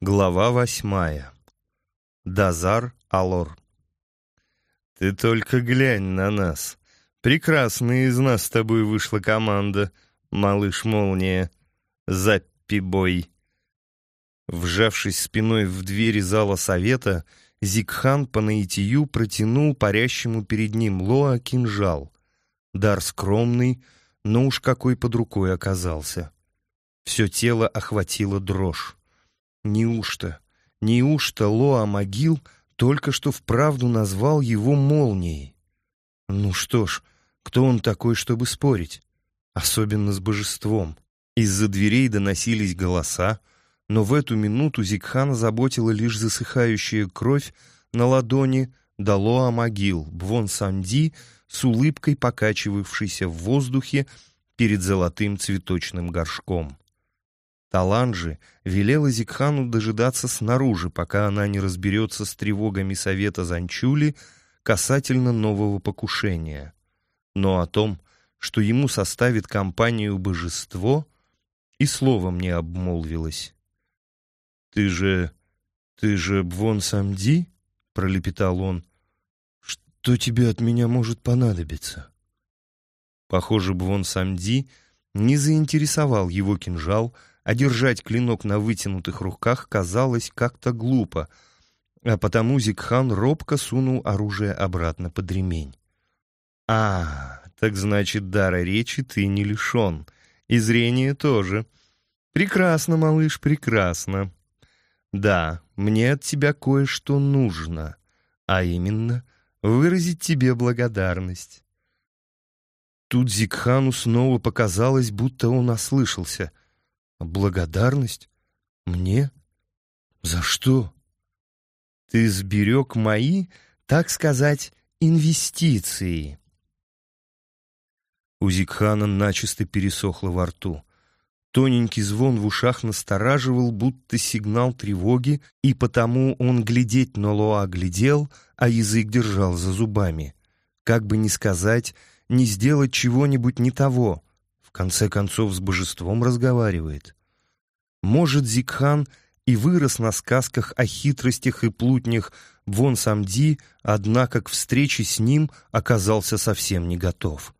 Глава восьмая. Дазар Алор. «Ты только глянь на нас. Прекрасная из нас с тобой вышла команда, малыш Молния. Заппи-бой». Вжавшись спиной в двери зала совета, Зикхан по наитию протянул парящему перед ним Лоа кинжал. Дар скромный, но уж какой под рукой оказался. Все тело охватило дрожь. Неужто, неужто Лоа Могил только что вправду назвал его молнией? Ну что ж, кто он такой, чтобы спорить? Особенно с божеством. Из-за дверей доносились голоса, но в эту минуту Зикхана заботила лишь засыхающая кровь на ладони Далоа Могил, Бвон Самди, с улыбкой покачивавшейся в воздухе перед золотым цветочным горшком. Таланджи велела Зикхану дожидаться снаружи, пока она не разберется с тревогами совета Занчули касательно нового покушения. Но о том, что ему составит компанию божество, и словом не обмолвилась. «Ты же... ты же Бвон Самди?» — пролепетал он. «Что тебе от меня может понадобиться?» Похоже, Бвон Самди не заинтересовал его кинжал, а держать клинок на вытянутых руках казалось как-то глупо, а потому Зикхан робко сунул оружие обратно под ремень. «А, так значит, дара речи ты не лишен, и зрения тоже. Прекрасно, малыш, прекрасно. Да, мне от тебя кое-что нужно, а именно выразить тебе благодарность». Тут Зикхану снова показалось, будто он ослышался — Благодарность? Мне? За что? Ты сберег мои, так сказать, инвестиции. У Зикхана начисто пересохло во рту. Тоненький звон в ушах настораживал, будто сигнал тревоги, и потому он глядеть на Лоа глядел, а язык держал за зубами. Как бы ни сказать, не сделать чего-нибудь не того, конце концов, с божеством разговаривает. Может, Зикхан и вырос на сказках о хитростях и плутнях Вон Самди, однако к встрече с ним оказался совсем не готов.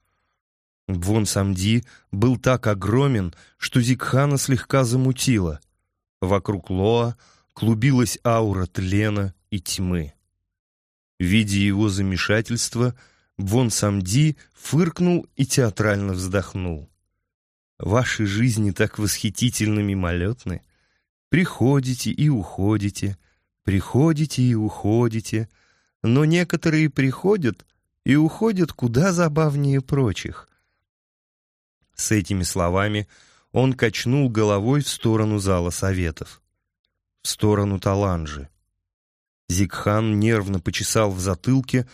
Вон Самди был так огромен, что Зикхана слегка замутило. Вокруг Лоа клубилась аура тлена и тьмы. Видя его замешательство, Вон Самди фыркнул и театрально вздохнул. Ваши жизни так восхитительно мимолетны. Приходите и уходите, приходите и уходите, но некоторые приходят и уходят куда забавнее прочих. С этими словами он качнул головой в сторону зала советов, в сторону Таланжи. Зикхан нервно почесал в затылке,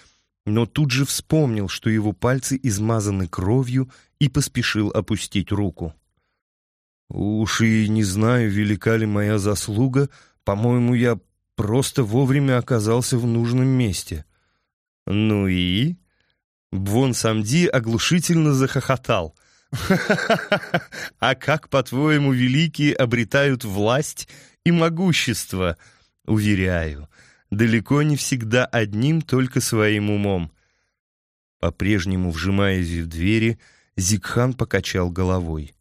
но тут же вспомнил, что его пальцы измазаны кровью и поспешил опустить руку. «Уж и не знаю, велика ли моя заслуга, по-моему, я просто вовремя оказался в нужном месте». «Ну и?» Бвон Самди оглушительно захохотал. «А как, по-твоему, великие обретают власть и могущество? Уверяю, далеко не всегда одним только своим умом». По-прежнему вжимаясь в двери, Зикхан покачал головой.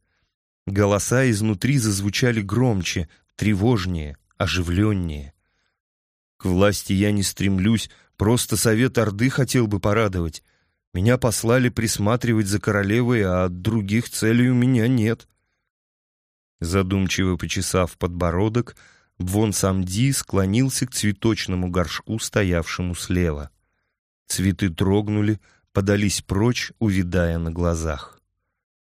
Голоса изнутри зазвучали громче, тревожнее, оживленнее. К власти я не стремлюсь, просто совет Орды хотел бы порадовать. Меня послали присматривать за королевой, а других целей у меня нет. Задумчиво почесав подбородок, Бвон Самди склонился к цветочному горшку, стоявшему слева. Цветы трогнули, подались прочь, увидая на глазах.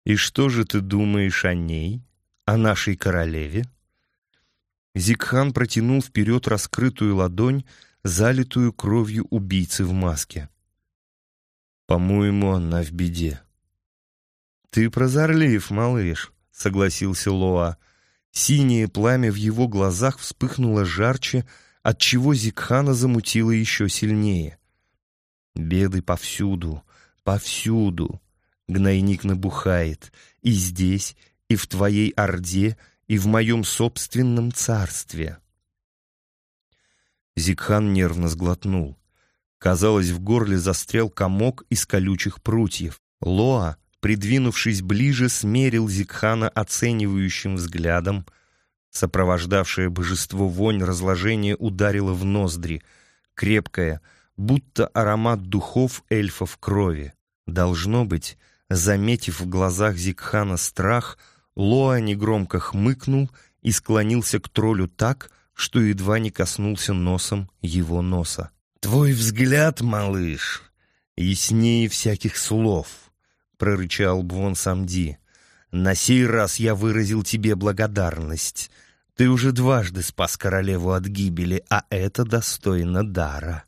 «И что же ты думаешь о ней, о нашей королеве?» Зикхан протянул вперед раскрытую ладонь, залитую кровью убийцы в маске. «По-моему, она в беде». «Ты прозорлив, малыш», — согласился Лоа. Синее пламя в его глазах вспыхнуло жарче, отчего Зикхана замутило еще сильнее. Беды повсюду, повсюду. Гнойник набухает и здесь, и в твоей орде, и в моем собственном царстве. Зикхан нервно сглотнул. Казалось, в горле застрял комок из колючих прутьев. Лоа, придвинувшись ближе, смерил Зикхана оценивающим взглядом. Сопровождавшее божество вонь разложения ударила в ноздри, крепкая, будто аромат духов эльфов крови. Должно быть, заметив в глазах Зикхана страх, Лоа негромко хмыкнул и склонился к троллю так, что едва не коснулся носом его носа. «Твой взгляд, малыш, яснее всяких слов», — прорычал Бвон Самди. «На сей раз я выразил тебе благодарность. Ты уже дважды спас королеву от гибели, а это достойно дара.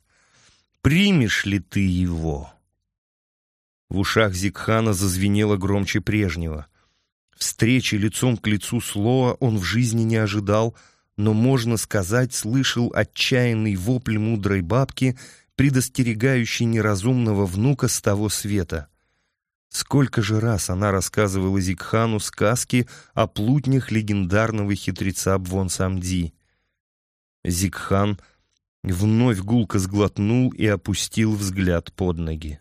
Примешь ли ты его?» В ушах Зикхана зазвенело громче прежнего. Встречи лицом к лицу с он в жизни не ожидал, но, можно сказать, слышал отчаянный вопль мудрой бабки, предостерегающей неразумного внука с того света. Сколько же раз она рассказывала Зикхану сказки о плутнях легендарного хитреца Бвон Самди. Зикхан вновь гулко сглотнул и опустил взгляд под ноги.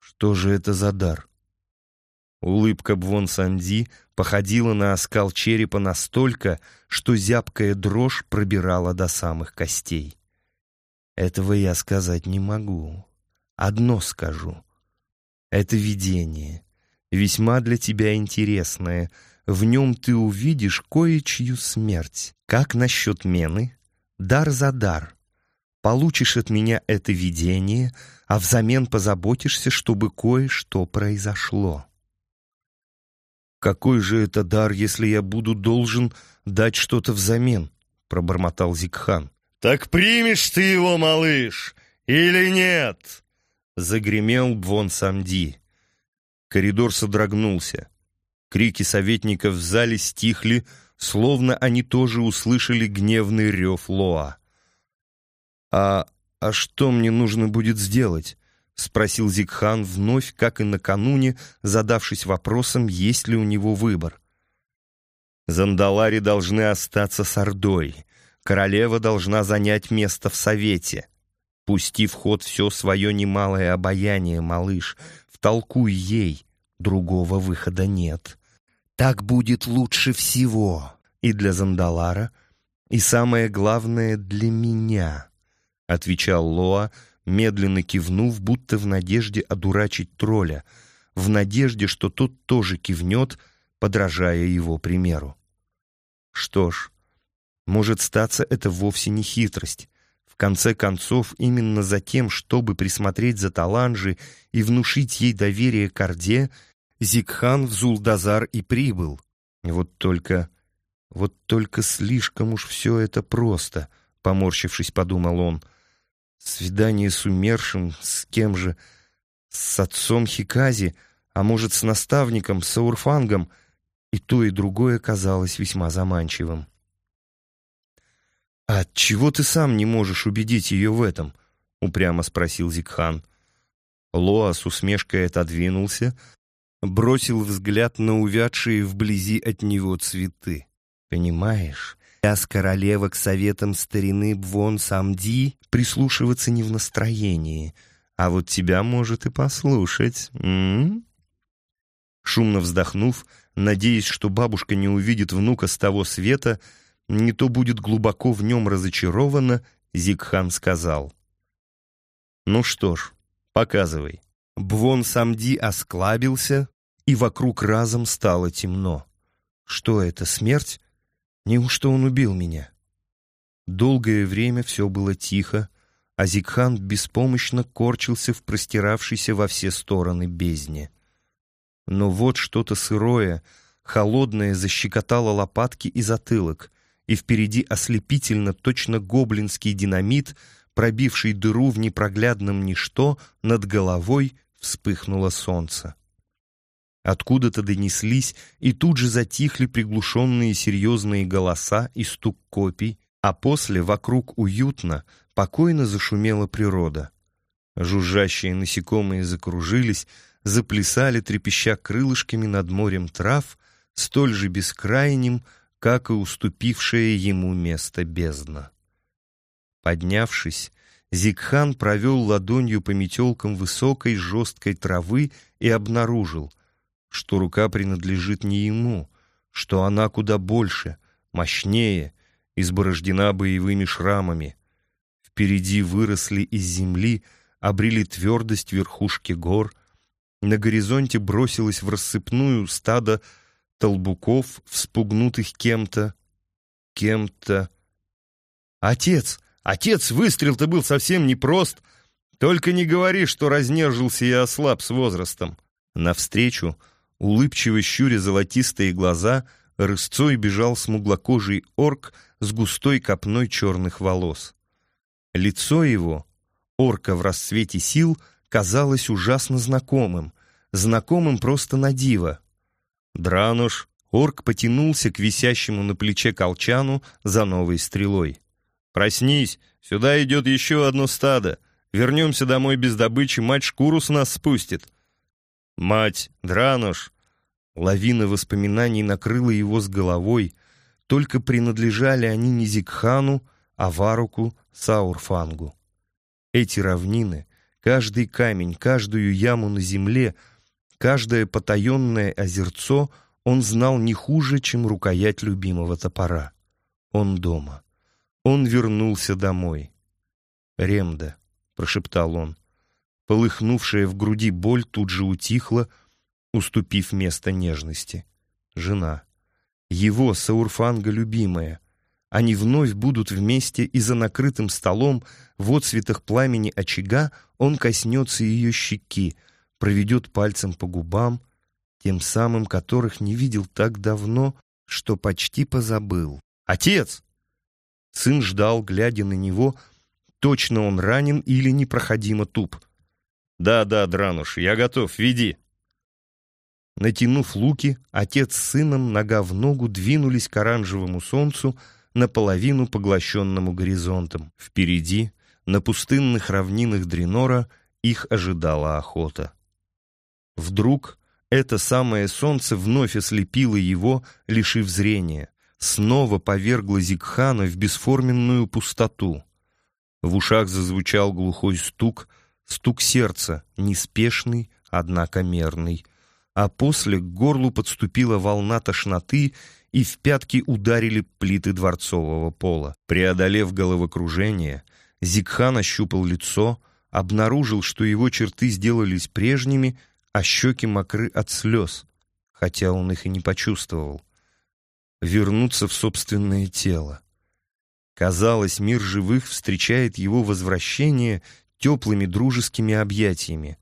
Что же это за дар? Улыбка Бвон Санди походила на оскал черепа настолько, что зябкая дрожь пробирала до самых костей. Этого я сказать не могу. Одно скажу — это видение, весьма для тебя интересное. В нем ты увидишь кое-чью смерть. Как насчет мены? Дар за дар. Получишь от меня это видение, а взамен позаботишься, чтобы кое-что произошло. «Какой же это дар, если я буду должен дать что-то взамен?» — пробормотал Зикхан. «Так примешь ты его, малыш, или нет?» Загремел Бвон Самди. Коридор содрогнулся. Крики советников в зале стихли, словно они тоже услышали гневный рев Лоа. «А, а что мне нужно будет сделать?» — спросил Зикхан вновь, как и накануне, задавшись вопросом, есть ли у него выбор. «Зандалари должны остаться с Ордой. Королева должна занять место в Совете. Пусти в ход все свое немалое обаяние, малыш, втолкуй ей, другого выхода нет. Так будет лучше всего и для Зандалара, и самое главное для меня, — отвечал Лоа, медленно кивнув, будто в надежде одурачить тролля, в надежде, что тот тоже кивнет, подражая его примеру. Что ж, может статься это вовсе не хитрость, конце концов, именно за тем, чтобы присмотреть за Таланжи и внушить ей доверие к Орде, Зикхан в Зулдазар и прибыл. Вот только... вот только слишком уж все это просто, поморщившись, подумал он. Свидание с умершим, с кем же? С отцом Хикази, а может, с наставником, с Аурфангом, и то, и другое казалось весьма заманчивым. «А чего ты сам не можешь убедить ее в этом?» — упрямо спросил Зикхан. Лоа с усмешкой отодвинулся, бросил взгляд на увядшие вблизи от него цветы. «Понимаешь, я с королева к советам старины Бвон Самди прислушиваться не в настроении, а вот тебя может и послушать. М -м? Шумно вздохнув, надеясь, что бабушка не увидит внука с того света, — не то будет глубоко в нем разочарована, Зигхан сказал. «Ну что ж, показывай». Бвон Самди осклабился, и вокруг разом стало темно. «Что это, смерть? Неужто он убил меня?» Долгое время все было тихо, а Зигхан беспомощно корчился в простиравшейся во все стороны бездне. Но вот что-то сырое, холодное защекотало лопатки и затылок, и впереди ослепительно точно гоблинский динамит, пробивший дыру в непроглядном ничто, над головой вспыхнуло солнце. Откуда-то донеслись и тут же затихли приглушенные серьезные голоса и стук копий, а после вокруг уютно, покойно зашумела природа. Жужжащие насекомые закружились, заплясали, трепеща крылышками над морем трав, столь же бескрайним, как и уступившая ему место бездна. Поднявшись, Зикхан провел ладонью по метелкам высокой жесткой травы и обнаружил, что рука принадлежит не ему, что она куда больше, мощнее, изборождена боевыми шрамами. Впереди выросли из земли, обрели твердость верхушки гор. На горизонте бросилось в рассыпную стадо толбуков, вспугнутых кем-то, кем-то. «Отец! Отец! Выстрел-то был совсем непрост! Только не говори, что разнежился и ослаб с возрастом!» Навстречу, улыбчиво щуря золотистые глаза, рысцой бежал смуглокожий орк с густой копной черных волос. Лицо его, орка в расцвете сил, казалось ужасно знакомым, знакомым просто на диво. Дрануш, орк потянулся к висящему на плече колчану за новой стрелой. «Проснись, сюда идет еще одно стадо. Вернемся домой без добычи, мать шкуру с нас спустит». «Мать, Дрануш!» Лавина воспоминаний накрыла его с головой, только принадлежали они не Зикхану, а Варуку Саурфангу. Эти равнины, каждый камень, каждую яму на земле, каждое потаенное озерцо он знал не хуже, чем рукоять любимого топора. Он дома. Он вернулся домой. «Ремда», — прошептал он. Полыхнувшая в груди боль тут же утихла, уступив место нежности. Жена. Его, Саурфанга, любимая. Они вновь будут вместе, и за накрытым столом, в отцветах пламени очага, он коснется ее щеки, проведет пальцем по губам, тем самым которых не видел так давно, что почти позабыл. «Отец!» Сын ждал, глядя на него, точно он ранен или непроходимо туп. «Да, да, Дрануш, я готов, веди!» Натянув луки, отец с сыном нога в ногу двинулись к оранжевому солнцу, наполовину поглощенному горизонтом. Впереди, на пустынных равнинах Дренора, их ожидала охота. Вдруг это самое солнце вновь ослепило его, лишив зрения, снова повергло Зикхана в бесформенную пустоту. В ушах зазвучал глухой стук, стук сердца, неспешный, однако мерный, а после к горлу подступила волна тошноты, и в пятки ударили плиты дворцового пола. Преодолев головокружение, Зикхан ощупал лицо, обнаружил, что его черты сделались прежними, а щеки мокры от слез, хотя он их и не почувствовал. Вернуться в собственное тело. Казалось, мир живых встречает его возвращение теплыми дружескими объятиями.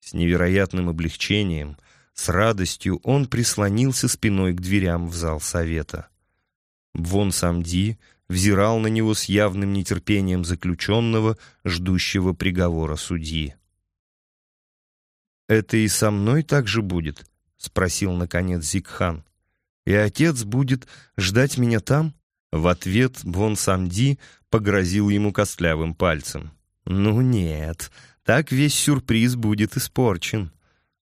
С невероятным облегчением с радостью он прислонился спиной к дверям в зал совета. Вон Самди взирал на него с явным нетерпением заключенного, ждущего приговора судьи. «Это и со мной так же будет?» — спросил, наконец, Зикхан. «И отец будет ждать меня там?» В ответ Бон Самди погрозил ему костлявым пальцем. «Ну нет, так весь сюрприз будет испорчен.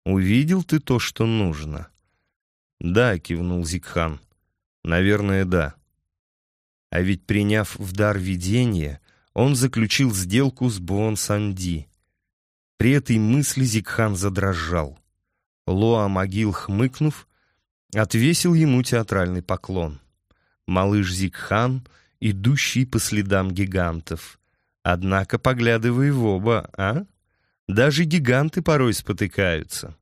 Увидел ты то, что нужно?» «Да», — кивнул Зикхан. «Наверное, да». А ведь, приняв в дар видение, он заключил сделку с Буон Санди. При этой мысли Зикхан задрожал. Лоа Могил, хмыкнув, отвесил ему театральный поклон. Малыш Зикхан, идущий по следам гигантов. Однако поглядывай в оба, а? Даже гиганты порой спотыкаются.